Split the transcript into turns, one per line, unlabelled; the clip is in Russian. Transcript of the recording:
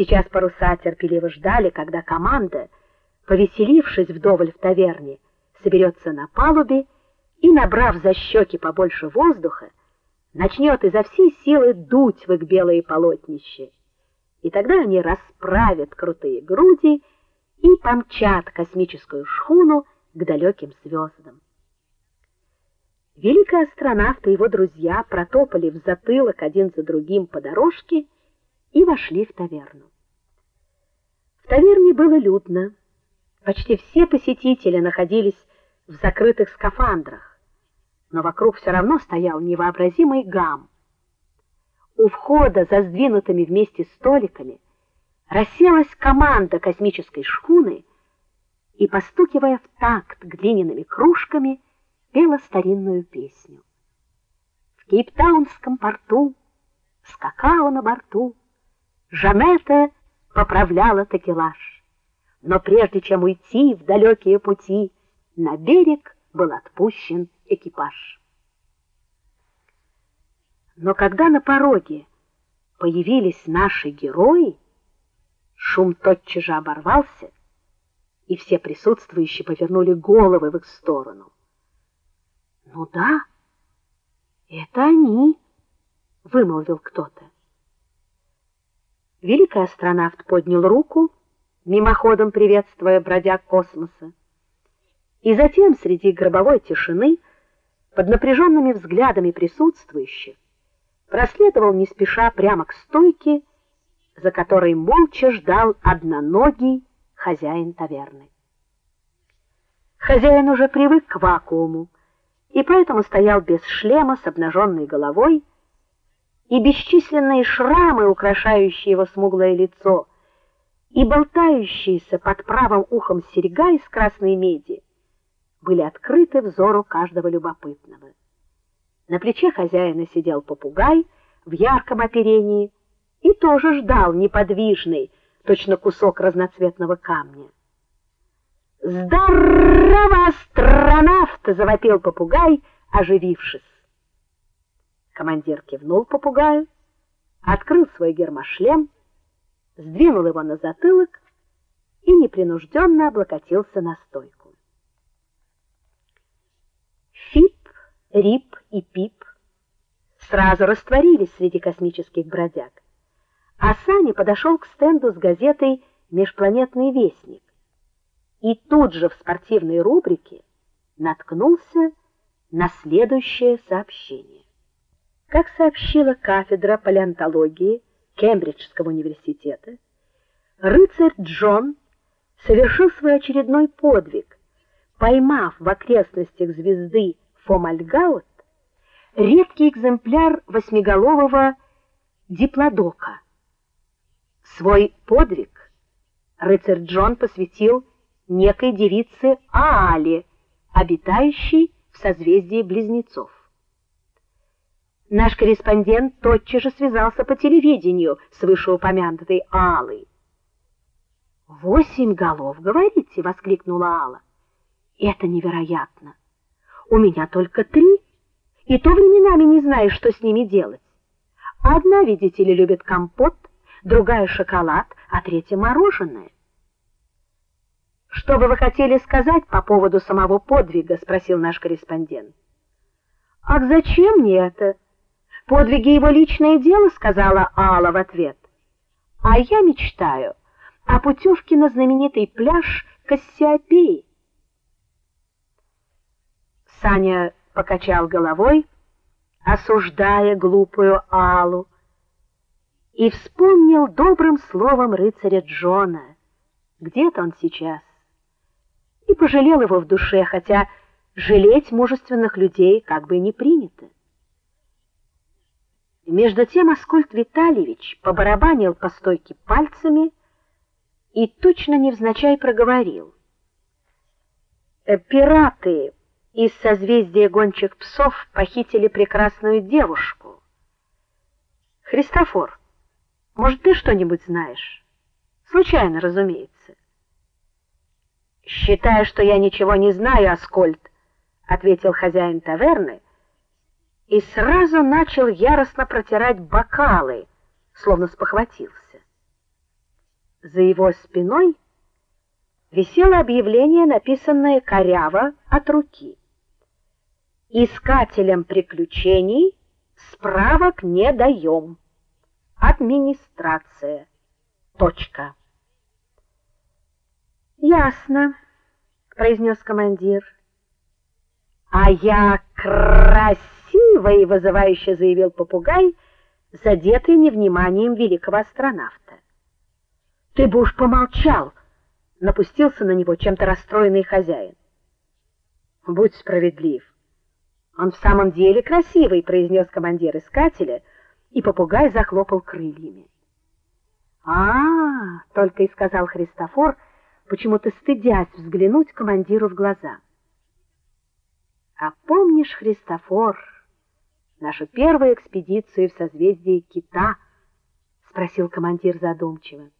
Сейчас паруса терпеливо ждали, когда команда, повеселившись вдоволь в таверне, соберется на палубе и, набрав за щеки побольше воздуха, начнет изо всей силы дуть в их белые полотнища. И тогда они расправят крутые груди и помчат космическую шхуну к далеким звездам. Великий астронавт и его друзья протопали в затылок один за другим по дорожке и вошли в таверну. Таверне было людно. Почти все посетители находились в закрытых скафандрах, но вокруг все равно стоял невообразимый гам. У входа за сдвинутыми вместе столиками расселась команда космической шхуны и постукивая в такт глиняными кружками пела старинную песню. В Кейптаунском порту скакала на борту Жанета поправляла такелаж. Но прежде чем уйти в далекие пути, на берег был отпущен экипаж. Но когда на пороге появились наши герои, шум тотчас же оборвался, и все присутствующие повернули головы в их сторону. Ну да, это они, вымолвил кто-то. Великий астронавт поднял руку, мимоходом приветствуя бродяг космоса. И затем среди гробовой тишины, под напряженными взглядами присутствующих, проследовал не спеша прямо к стойке, за которой молча ждал одноногий хозяин таверны. Хозяин уже привык к вакууму и поэтому стоял без шлема с обнаженной головой, и бесчисленные шрамы, украшающие его смуглое лицо, и болтающиеся под правым ухом серьга из красной меди, были открыты взору каждого любопытного. На плече хозяина сидел попугай в ярком оперении и тоже ждал неподвижный, точно кусок разноцветного камня. "Здорово, астронавт!" завопил попугай, оживившись. Командир кивнул попугаю, открыл свой гермошлем, сдвинул его на затылок и непринужденно облокотился на стойку. Фип, Рип и Пип сразу растворились среди космических бродяг. А Сани подошел к стенду с газетой Межпланетный вестник и тут же в спортивной рубрике наткнулся на следующее сообщение. Как сообщила кафедра палеонтологии Кембриджского университета, рыцарь Джон совершил свой очередной подвиг, поймав в окрестностях звезды Фомальгаут редкий экземпляр восьмиголового диплодока. Свой подвиг рыцарь Джон посвятил некой девице Аале, обитающей в созвездии Близнецов. Наш корреспондент тотчас же связался по телевидению с вышеупомянутой Алой. «Восемь голов, говорите, воскликнула Алла. Это невероятно. У меня только три, и то временами не знаю, что с ними делать. Одна, видите ли, любит компот, другая шоколад, а третья мороженое. Что бы вы хотели сказать по поводу самого подвига, спросил наш корреспондент. Ах, зачем мне это? Подвиги его личное дело, сказала Алла в ответ. А я мечтаю о путевке на знаменитый пляж Кассиопеи. Саня покачал головой, осуждая глупую Аллу, и вспомнил добрым словом рыцаря Джона. Где-то он сейчас и пожалел его в душе, хотя жалеть мужественных людей как бы не принято. Между тем Аскольд Витальевич побарабанил по стойке пальцами и точно невзначай проговорил: «Э, "Пираты из созвездия гончих псов похитили прекрасную девушку. Христофор, может, ты что-нибудь знаешь? Случайно, разумеется. Считая, что я ничего не знаю, Аскольд, ответил хозяин таверны и сразу начал яростно протирать бокалы, словно спохватился. За его спиной висело объявление, написанное коряво от руки. Искателям приключений справок не даем. Администрация. Точка. Ясно, произнес командир. А я красивый, вызывающе заявил попугай, задетый невниманием великого астронавта. Ты бы уж помолчал, напустился на него чем-то расстроенный хозяин. Будь справедлив. Он в самом деле красивый, произнес командир искателя, и попугай захлопал крыльями. А, только и сказал Христофор, почему-то стыдясь взглянуть командиру в глаза. А помнишь, Христофор, нашу первую экспедицию в созвездие Кита? спросил командир задумчиво.